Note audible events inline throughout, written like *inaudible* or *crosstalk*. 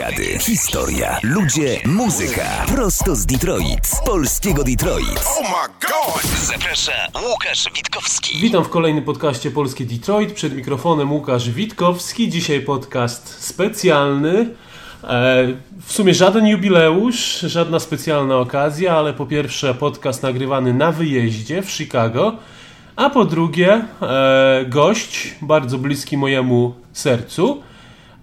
Wywiady, historia, ludzie, muzyka. Prosto z Detroit, z polskiego Detroit. Oh my god! Zaprasza Łukasz Witkowski. Witam w kolejnym podcaście Polskie Detroit. Przed mikrofonem Łukasz Witkowski. Dzisiaj podcast specjalny. E, w sumie żaden jubileusz, żadna specjalna okazja, ale po pierwsze podcast nagrywany na wyjeździe w Chicago, a po drugie e, gość bardzo bliski mojemu sercu.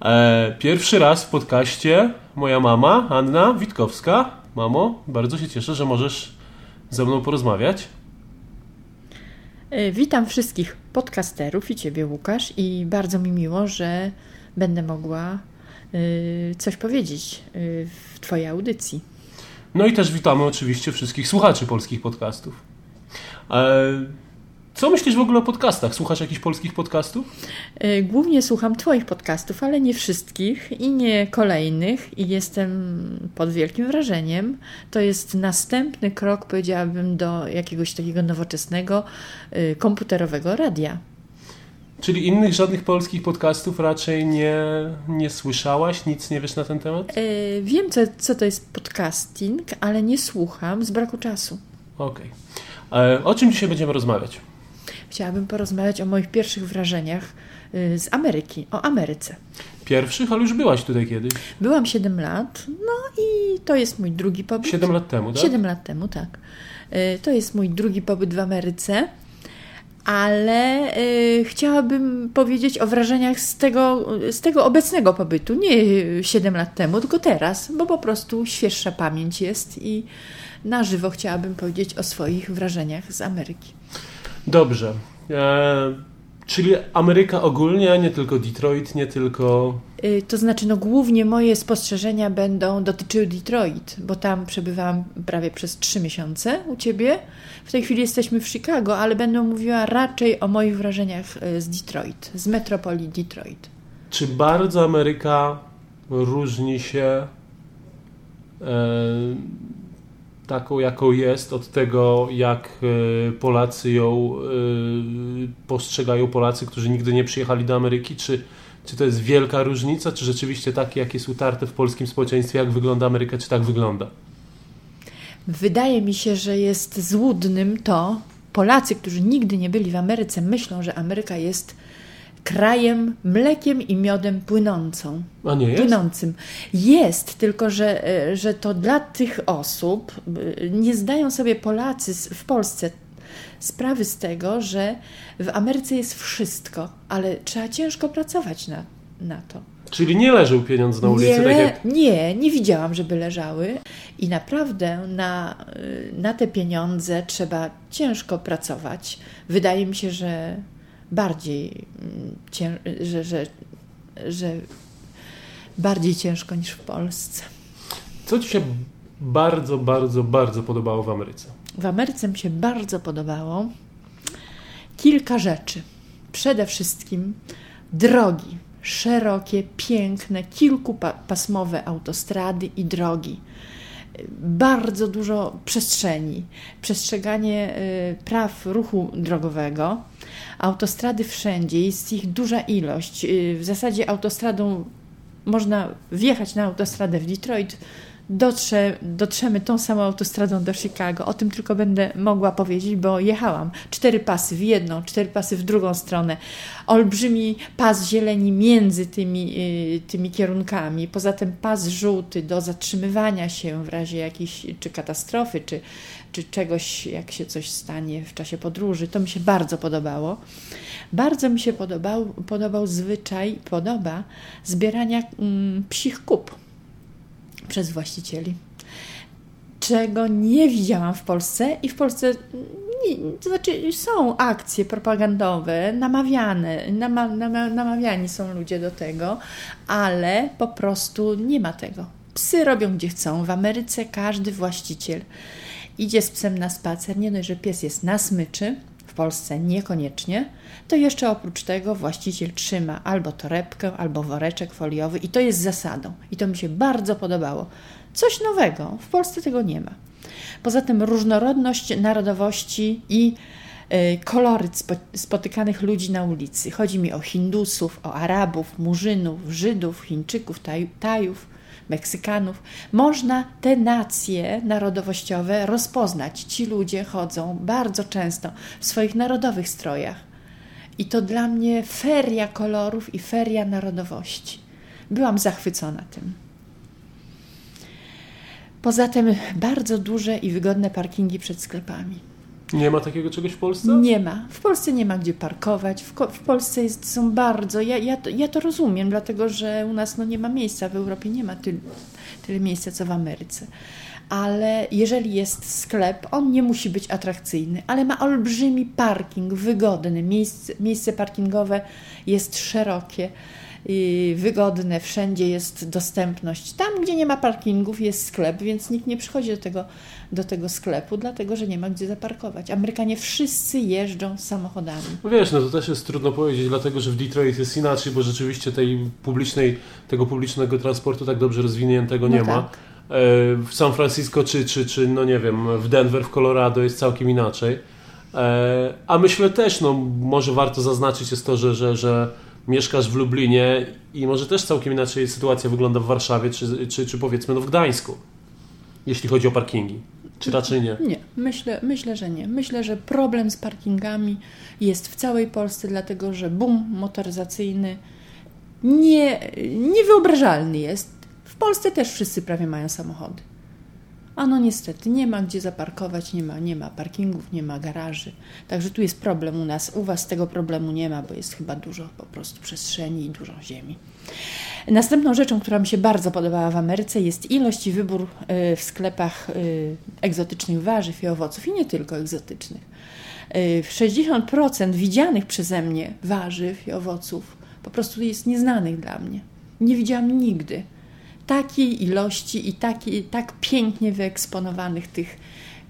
E, pierwszy raz w podcaście moja mama, Anna Witkowska. Mamo, bardzo się cieszę, że możesz ze mną porozmawiać. E, Witam wszystkich podcasterów i Ciebie, Łukasz, i bardzo mi miło, że będę mogła y, coś powiedzieć w Twojej audycji. No i też witamy oczywiście wszystkich słuchaczy polskich podcastów. E, co myślisz w ogóle o podcastach? Słuchasz jakichś polskich podcastów? Y, Głównie słucham Twoich podcastów, ale nie wszystkich i nie kolejnych, i jestem pod wielkim wrażeniem. To jest następny krok, powiedziałabym, do jakiegoś takiego nowoczesnego y, komputerowego radia. Czyli innych żadnych polskich podcastów raczej nie, nie słyszałaś? Nic nie wiesz na ten temat? Y, Wiem, co, co to jest podcasting, ale nie słucham z braku czasu. Okej. E, O czym dzisiaj będziemy rozmawiać? Chciałabym porozmawiać o moich pierwszych wrażeniach y, z Ameryki, o Ameryce. Pierwszych, ale już byłaś tutaj kiedyś. Byłam 7 lat, no i to jest mój drugi pobyt. Siedem lat temu, tak? 7 lat temu, tak. Y, To jest mój drugi pobyt w Ameryce, ale y, chciałabym powiedzieć o wrażeniach z tego, z tego obecnego pobytu. Nie 7 lat temu, tylko teraz, bo po prostu świeższa pamięć jest i na żywo chciałabym powiedzieć o swoich wrażeniach z Ameryki. Dobrze. E, czyli Ameryka ogólnie, a nie tylko Detroit, nie tylko... Y, To znaczy, no głównie moje spostrzeżenia będą dotyczyły Detroit, bo tam przebywałam prawie przez trzy miesiące u Ciebie. W tej chwili jesteśmy w Chicago, ale będę mówiła raczej o moich wrażeniach y, z Detroit, z metropolii Detroit. Czy bardzo Ameryka różni się e, taką, jaką jest, od tego, jak e, Polacy ją e, postrzegają Polacy, którzy nigdy nie przyjechali do Ameryki? Czy, czy to jest wielka różnica? Czy rzeczywiście takie, jak jest utarte w polskim społeczeństwie, jak wygląda Ameryka, czy tak wygląda? Wydaje mi się, że jest złudnym to, Polacy, którzy nigdy nie byli w Ameryce, myślą, że Ameryka jest krajem mlekiem i miodem płynącą. A nie jest? płynącym. Jest, tylko że, e, że to dla tych osób e, nie zdają sobie Polacy w Polsce sprawy z tego, że w Ameryce jest wszystko, ale trzeba ciężko pracować na, na to. Czyli nie leżą pieniądze na ulicy, nie, tak jak... nie, nie widziałam, żeby leżały i naprawdę na, y, na te pieniądze trzeba ciężko pracować. Wydaje mi się, że bardziej, mm, cię, że, że, że bardziej ciężko niż w Polsce. Co Ci się bardzo, bardzo, bardzo podobało w Ameryce? W Ameryce mi się bardzo podobało kilka rzeczy. Przede wszystkim drogi, szerokie, piękne, kilkupasmowe autostrady i drogi. Bardzo dużo przestrzeni, przestrzeganie y, praw ruchu drogowego. Autostrady wszędzie, jest ich duża ilość. Y, W zasadzie autostradą można wjechać na autostradę w Detroit, dotrze, dotrzemy tą samą autostradą do Chicago. O tym tylko będę mogła powiedzieć, bo jechałam. Cztery pasy w jedną, cztery pasy w drugą stronę. Olbrzymi pas zieleni między tymi, y, tymi kierunkami. Poza tym pas żółty do zatrzymywania się w razie jakiejś czy katastrofy, czy, czy czegoś, jak się coś stanie w czasie podróży. To mi się bardzo podobało. Bardzo mi się podobał, podobał zwyczaj, podoba zbierania mm, psich kup przez właścicieli. Czego nie widziałam w Polsce i w Polsce to znaczy są akcje propagandowe, namawiane, nama, nama, namawiani są ludzie do tego, ale po prostu nie ma tego. Psy robią gdzie chcą. W Ameryce każdy właściciel idzie z psem na spacer, nie dość, że pies jest na smyczy, Polsce niekoniecznie, to jeszcze oprócz tego właściciel trzyma albo torebkę, albo woreczek foliowy i to jest zasadą. I to mi się bardzo podobało. Coś nowego, w Polsce tego nie ma. Poza tym różnorodność narodowości i y, kolory spo, spotykanych ludzi na ulicy. Chodzi mi o Hindusów, o Arabów, Murzynów, Żydów, Chińczyków, taj, Tajów, Meksykanów. Można te nacje narodowościowe rozpoznać. Ci ludzie chodzą bardzo często w swoich narodowych strojach. I to dla mnie feria kolorów i feria narodowości. Byłam zachwycona tym. Poza tym bardzo duże i wygodne parkingi przed sklepami. Nie ma takiego czegoś w Polsce? Nie ma. W Polsce nie ma gdzie parkować. W, w Polsce jest, są bardzo. Ja, ja, to, ja to rozumiem, dlatego że u nas no, nie ma miejsca. W Europie nie ma tyle miejsca co w Ameryce. Ale jeżeli jest sklep, on nie musi być atrakcyjny, ale ma olbrzymi parking, wygodny. Miejsce, miejsce parkingowe jest szerokie wygodne, wszędzie jest dostępność. Tam, gdzie nie ma parkingów, jest sklep, więc nikt nie przychodzi do tego, do tego sklepu, dlatego że nie ma gdzie zaparkować. Amerykanie wszyscy jeżdżą samochodami. No wiesz, no to też jest trudno powiedzieć, dlatego że w Detroit jest inaczej, bo rzeczywiście tej publicznej, tego publicznego transportu tak dobrze rozwiniętego nie no ma. Tak. E, w San Francisco czy, czy, czy, no nie wiem, w Denver, w Colorado jest całkiem inaczej. E, a myślę też, no może warto zaznaczyć jest to, że, że, że mieszkasz w Lublinie i może też całkiem inaczej sytuacja wygląda w Warszawie, czy, czy, czy powiedzmy no w Gdańsku, jeśli chodzi o parkingi. Czy raczej nie? Nie, myślę, myślę, że nie. Myślę, że problem z parkingami jest w całej Polsce, dlatego że boom motoryzacyjny nie, niewyobrażalny jest. W Polsce też wszyscy prawie mają samochody. A no niestety, nie ma gdzie zaparkować, nie ma, nie ma parkingów, nie ma garaży. Także tu jest problem u nas. U Was tego problemu nie ma, bo jest chyba dużo po prostu przestrzeni i dużo ziemi. Następną rzeczą, która mi się bardzo podobała w Ameryce, jest ilość i wybór y, w sklepach y, egzotycznych warzyw i owoców i nie tylko egzotycznych. 60% y, widzianych przeze mnie warzyw i owoców po prostu jest nieznanych dla mnie. Nie widziałam nigdy takiej ilości i taki, tak pięknie wyeksponowanych tych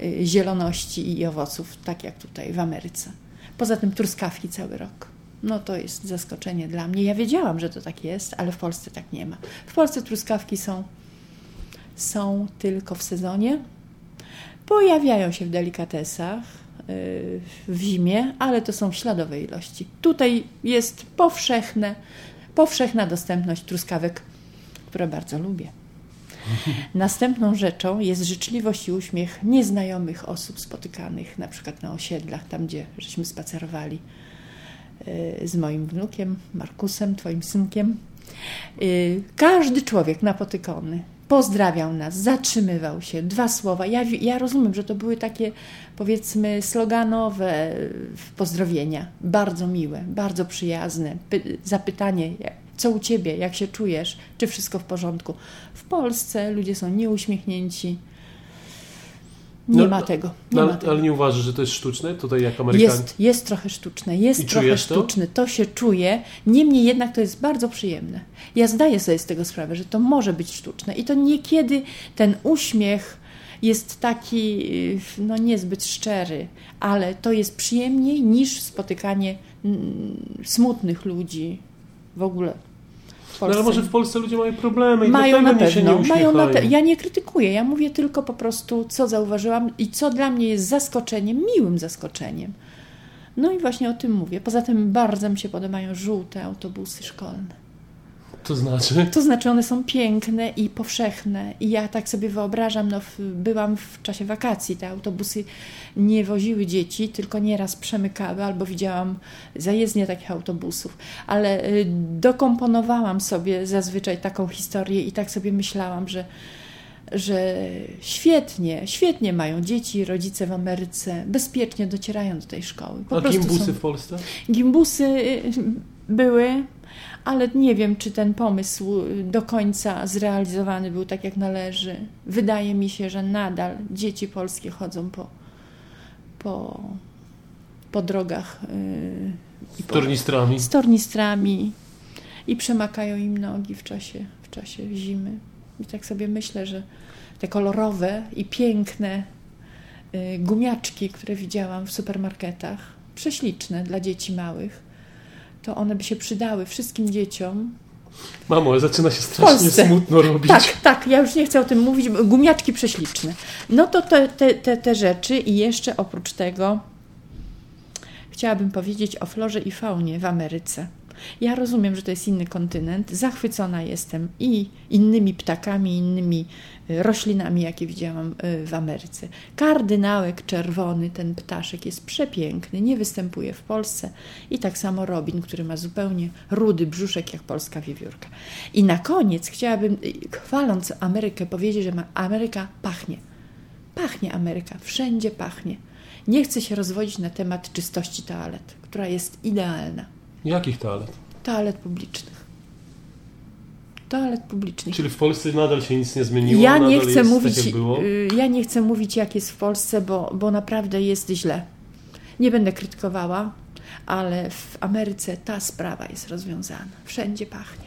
y, zieloności i owoców, tak jak tutaj w Ameryce. Poza tym truskawki cały rok. No to jest zaskoczenie dla mnie. Ja wiedziałam, że to tak jest, ale w Polsce tak nie ma. W Polsce truskawki są, są tylko w sezonie. Pojawiają się w delikatesach y, w zimie, ale to są śladowe ilości. Tutaj jest powszechne, powszechna dostępność truskawek które bardzo lubię. Następną rzeczą jest życzliwość i uśmiech nieznajomych osób spotykanych, na przykład na osiedlach, tam gdzie żeśmy spacerowali y, z moim wnukiem, Markusem, twoim synkiem. Y, każdy człowiek napotykany pozdrawiał nas, zatrzymywał się, dwa słowa. Ja, ja rozumiem, że to były takie, powiedzmy, sloganowe pozdrowienia, bardzo miłe, bardzo przyjazne. Zapytanie, co u ciebie, jak się czujesz, czy wszystko w porządku. W Polsce ludzie są nieuśmiechnięci. Nie no, ma tego. Nie no, ma tego. Ale nie uważasz, że to jest sztuczne tutaj jak Amerykanie? Jest, jest trochę sztuczne, jest I trochę sztuczne, to? to się czuje. Niemniej jednak to jest bardzo przyjemne. Ja zdaję sobie z tego sprawę, że to może być sztuczne i to niekiedy ten uśmiech jest taki no niezbyt szczery, ale to jest przyjemniej niż spotykanie mm, smutnych ludzi w ogóle. No ale może w Polsce ludzie mają problemy mają i na pewno, nie mają na te... Ja nie krytykuję, ja mówię tylko po prostu, co zauważyłam i co dla mnie jest zaskoczeniem, miłym zaskoczeniem. No i właśnie o tym mówię. Poza tym bardzo mi się podobają żółte autobusy szkolne. To znaczy? To znaczy one są piękne i powszechne. I ja tak sobie wyobrażam, no byłam w czasie wakacji, te autobusy nie woziły dzieci, tylko nieraz przemykały, albo widziałam zajezdnie takich autobusów. Ale y, dokomponowałam sobie zazwyczaj taką historię i tak sobie myślałam, że że świetnie, świetnie mają dzieci, rodzice w Ameryce, bezpiecznie docierają do tej szkoły. Po A gimbusy są... w Polsce? Gimbusy y, były, ale nie wiem, czy ten pomysł do końca zrealizowany był tak, jak należy. Wydaje mi się, że nadal dzieci polskie chodzą po, po, po drogach. Yy, z tornistrami. Z tornistrami i przemakają im nogi w czasie, w czasie zimy. I tak sobie myślę, że te kolorowe i piękne yy, gumiaczki, które widziałam w supermarketach, prześliczne dla dzieci małych, to one by się przydały wszystkim dzieciom. Mamo, zaczyna się strasznie smutno robić. Tak, tak, ja już nie chcę o tym mówić. Gumiaczki prześliczne. No to te, te, te, te rzeczy i jeszcze oprócz tego chciałabym powiedzieć o florze i faunie w Ameryce. Ja rozumiem, że to jest inny kontynent. Zachwycona jestem i innymi ptakami, innymi y, roślinami, jakie widziałam y, w Ameryce. Kardynałek czerwony, ten ptaszek jest przepiękny, nie występuje w Polsce. I tak samo robin, który ma zupełnie rudy brzuszek, jak polska wiewiórka. I na koniec chciałabym, y, chwaląc Amerykę, powiedzieć, że Ameryka pachnie. Pachnie Ameryka, wszędzie pachnie. Nie chcę się rozwodzić na temat czystości toalet, która jest idealna. Jakich toalet? Toalet publicznych. Toalet publicznych. Czyli w Polsce nadal się nic nie zmieniło? Ja nie chcę mówić, tak, y, ja nie chcę mówić, jak jest w Polsce, bo, bo naprawdę jest źle. Nie będę krytykowała, ale w Ameryce ta sprawa jest rozwiązana. Wszędzie pachnie.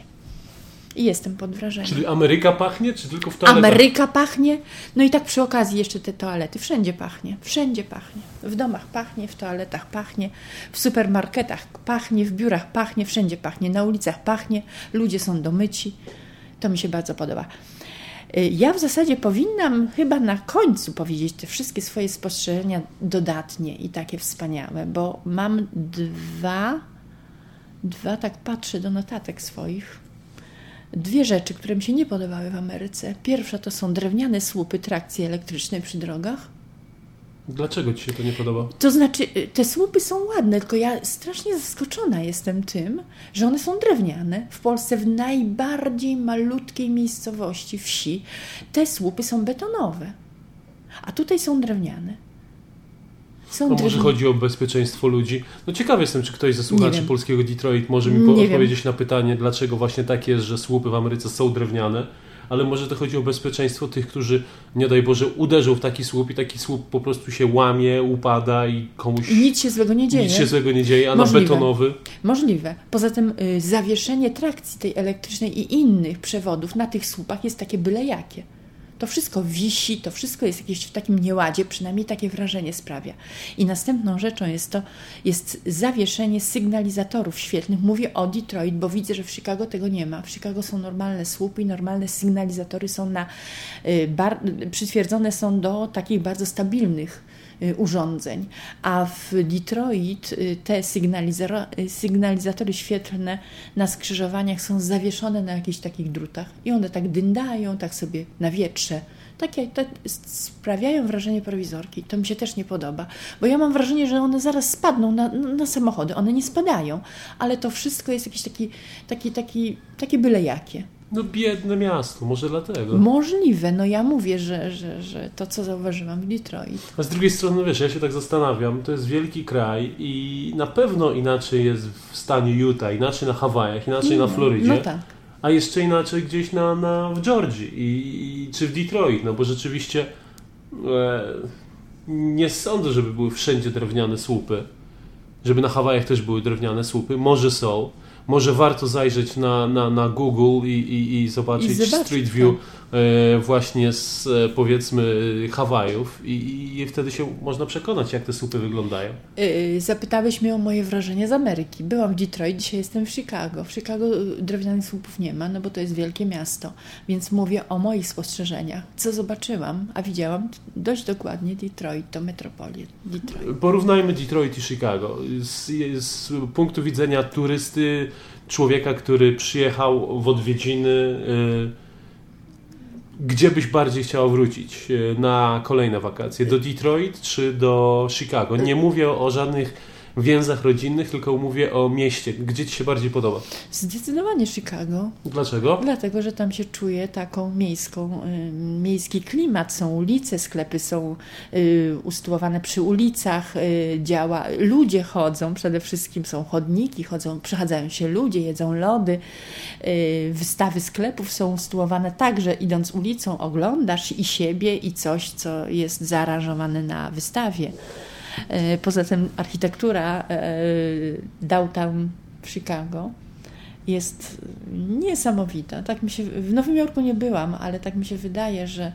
I jestem pod wrażeniem. Czyli Ameryka pachnie, czy tylko w toaletach? Ameryka pachnie. No i tak przy okazji jeszcze te toalety. Wszędzie pachnie. Wszędzie pachnie. W domach pachnie, w toaletach pachnie, w supermarketach pachnie, w biurach pachnie, wszędzie pachnie, na ulicach pachnie, ludzie są domyci. To mi się bardzo podoba. Y, Ja w zasadzie powinnam chyba na końcu powiedzieć te wszystkie swoje spostrzeżenia dodatnie i takie wspaniałe, bo mam dwa, dwa tak patrzę do notatek swoich, dwie rzeczy, które mi się nie podobały w Ameryce. Pierwsza to są drewniane słupy trakcji elektrycznej przy drogach. Dlaczego Ci się to nie podoba? To znaczy, y, te słupy są ładne, tylko ja strasznie zaskoczona jestem tym, że one są drewniane. W Polsce, w najbardziej malutkiej miejscowości, wsi, te słupy są betonowe, a tutaj są drewniane. Są A może chodzi o bezpieczeństwo ludzi? No ciekaw jestem, czy ktoś ze słuchaczy polskiego Detroit może mi po- odpowiedzieć na pytanie, dlaczego właśnie tak jest, że słupy w Ameryce są drewniane, ale może to chodzi o bezpieczeństwo tych, którzy, nie daj Boże, uderzą w taki słup i taki słup po prostu się łamie, upada i komuś I nic się złego nie dzieje. nic się złego nie dzieje, a Możliwe. na betonowy Możliwe. Poza tym y, zawieszenie trakcji tej elektrycznej i innych przewodów na tych słupach jest takie byle jakie. To wszystko wisi, to wszystko jest jakieś w takim nieładzie, przynajmniej takie wrażenie sprawia. I następną rzeczą jest to, jest zawieszenie sygnalizatorów świetlnych. Mówię o Detroit, bo widzę, że w Chicago tego nie ma. W Chicago są normalne słupy i normalne sygnalizatory są na, y, bar, przytwierdzone są do takich bardzo stabilnych urządzeń, a w Detroit y, te y, sygnalizatory świetlne na skrzyżowaniach są zawieszone na jakichś takich drutach i one tak dyndają, tak sobie na wietrze. Takie te sprawiają wrażenie prowizorki. To mi się też nie podoba, bo ja mam wrażenie, że one zaraz spadną na, na samochody. One nie spadają, ale to wszystko jest jakieś taki, taki, taki, takie byle jakie. No biedne miasto, może dlatego. Możliwe, no ja mówię, że, że, że to, co zauważyłam w Detroit. A z drugiej strony, wiesz, ja się tak zastanawiam, to jest wielki kraj i na pewno inaczej jest w stanie Utah, inaczej na Hawajach, inaczej na Florydzie, No tak. a jeszcze inaczej gdzieś na, na, w Georgii i, i, czy w Detroit, no bo rzeczywiście e, nie sądzę, żeby były wszędzie drewniane słupy, żeby na Hawajach też były drewniane słupy, może są, może warto zajrzeć na, na, na Google i, i, i zobaczyć I zobaczyć, Street View. e, właśnie z e, powiedzmy Hawajów i, i wtedy się można przekonać, jak te słupy wyglądają. Yy, Zapytałeś mnie o moje wrażenia z Ameryki. Byłam w Detroit, dzisiaj jestem w Chicago. W Chicago drewnianych słupów nie ma, no bo to jest wielkie miasto, więc mówię o moich spostrzeżeniach. Co zobaczyłam, a widziałam dość dokładnie Detroit, to metropolię Detroit. Porównajmy Detroit i Chicago. Z, z punktu widzenia turysty, człowieka, który przyjechał w odwiedziny, y, gdzie byś bardziej chciała wrócić y, na kolejne wakacje? Do Detroit czy do Chicago? Nie mówię o żadnych więzach rodzinnych, tylko mówię o mieście. Gdzie ci się bardziej podoba? Zdecydowanie Chicago, Dlaczego? dlatego że tam się czuje taką miejską, y, miejski klimat. Są ulice, sklepy są y, usytuowane przy ulicach, y, działa, ludzie chodzą, przede wszystkim są chodniki, chodzą, przechadzają się ludzie, jedzą lody. Y, wystawy sklepów są usytuowane tak, że idąc ulicą oglądasz i siebie, i coś, co jest zaaranżowane na wystawie. Y, Poza tym architektura y, downtown w Chicago jest niesamowita. Tak mi się, w Nowym Jorku nie byłam, ale tak mi się wydaje, że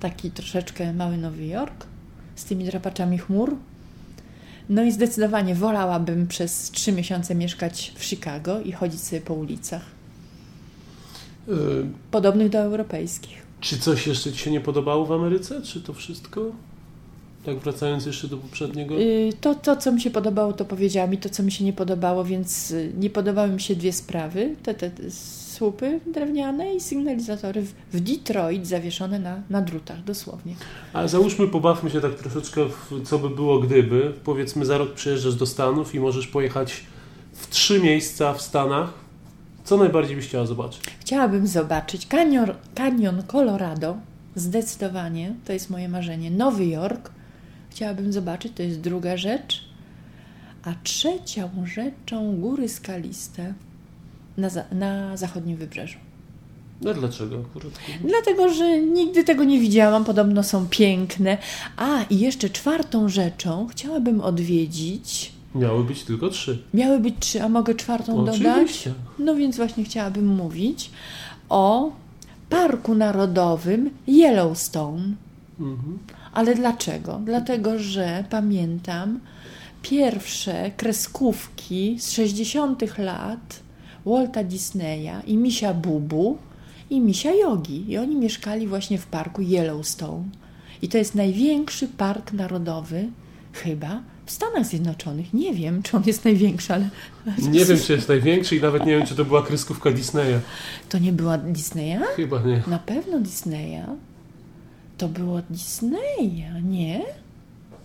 taki troszeczkę mały Nowy Jork z tymi drapaczami chmur. No i zdecydowanie wolałabym przez trzy miesiące mieszkać w Chicago i chodzić sobie po ulicach, Y, podobnych do europejskich. Czy coś jeszcze ci się nie podobało w Ameryce? Czy to wszystko? Tak wracając jeszcze do poprzedniego. Y, To, to, co mi się podobało, to powiedziałam i to, co mi się nie podobało, więc y, nie podobały mi się dwie sprawy. Te, te, słupy drewniane i sygnalizatory w, Detroit zawieszone na, na drutach, dosłownie. A załóżmy, pobawmy się tak troszeczkę, w co by było gdyby. Powiedzmy, za rok przyjeżdżasz do Stanów i możesz pojechać w trzy miejsca w Stanach. Co najbardziej byś chciała zobaczyć? Chciałabym zobaczyć kanion, kanion Colorado, zdecydowanie, to jest moje marzenie. Nowy Jork, chciałabym zobaczyć, to jest druga rzecz. A trzecią rzeczą góry skaliste na, za, na zachodnim wybrzeżu. No dlaczego akurat? Dlatego, że nigdy tego nie widziałam, podobno są piękne. A i jeszcze czwartą rzeczą chciałabym odwiedzić. Miały być tylko trzy. Miały być trzy, a mogę czwartą dodać? Oczywiście. No więc właśnie chciałabym mówić o Parku Narodowym Yellowstone. Mhm. Ale dlaczego? Dlatego, że pamiętam pierwsze kreskówki z 60. lat Walta Disneya i Misia Bubu i Misia Yogi. I oni mieszkali właśnie w parku Yellowstone. I to jest największy park narodowy chyba w Stanach Zjednoczonych. Nie wiem, czy on jest największy, ale Nie wiem, czy jest największy i nawet nie wiem, czy to była kreskówka Disneya. to nie była Disneya? Chyba nie. Na pewno Disneya. To było Disneya, nie?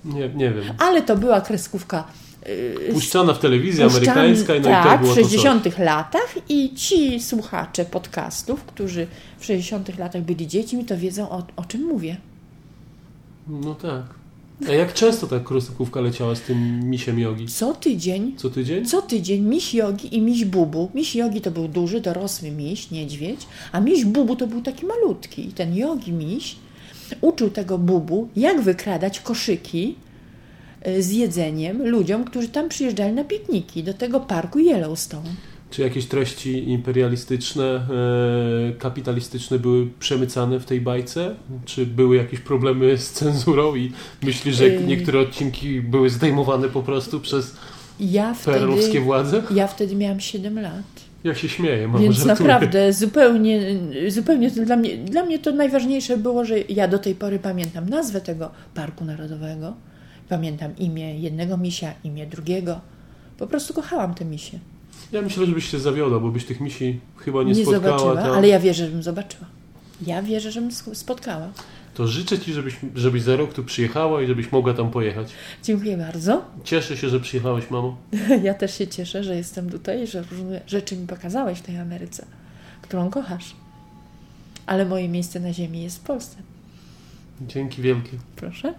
Nie, nie wiem. Ale to była kreskówka yy, Puszczana w telewizji puszczana- amerykańska i no tak, i to było w to coś. 60 latach i ci słuchacze podcastów, którzy w 60 latach byli dziećmi, to wiedzą o, o czym mówię. No tak. A jak często ta kreskówka leciała z tym misiem jogi? Co tydzień, Co tydzień? co tydzień miś jogi i miś bubu. Miś jogi to był duży, dorosły miś, niedźwiedź, a miś bubu to był taki malutki. I ten jogi miś uczył tego bubu, jak wykradać koszyki y, z jedzeniem ludziom, którzy tam przyjeżdżali na pikniki do tego parku Yellowstone. Czy jakieś treści imperialistyczne, e, kapitalistyczne były przemycane w tej bajce? Czy były jakieś problemy z cenzurą i myślisz, że Yy. niektóre odcinki były zdejmowane po prostu przez Ja wtedy, władze? ja wtedy miałam 7 lat. Ja się śmieję, mamo, Więc żartuję. naprawdę zupełnie, zupełnie dla mnie, dla mnie to najważniejsze było, że ja do tej pory pamiętam nazwę tego Parku Narodowego, pamiętam imię jednego misia, imię drugiego. Po prostu kochałam te misie. Ja myślę, żebyś się zawiodła, bo byś tych misi chyba nie, Nie, spotkała. zobaczyła, tam. ale ja wierzę, żebym zobaczyła. Ja wierzę, żebym spotkała. To życzę Ci, żebyś, żebyś za rok tu przyjechała i żebyś mogła tam pojechać. Dziękuję bardzo. Cieszę się, że przyjechałeś, mamo. *laughs* Ja też się cieszę, że jestem tutaj i że różne rzeczy mi pokazałeś w tej Ameryce, którą kochasz. Ale moje miejsce na ziemi jest w Polsce. Dzięki wielkie. Proszę.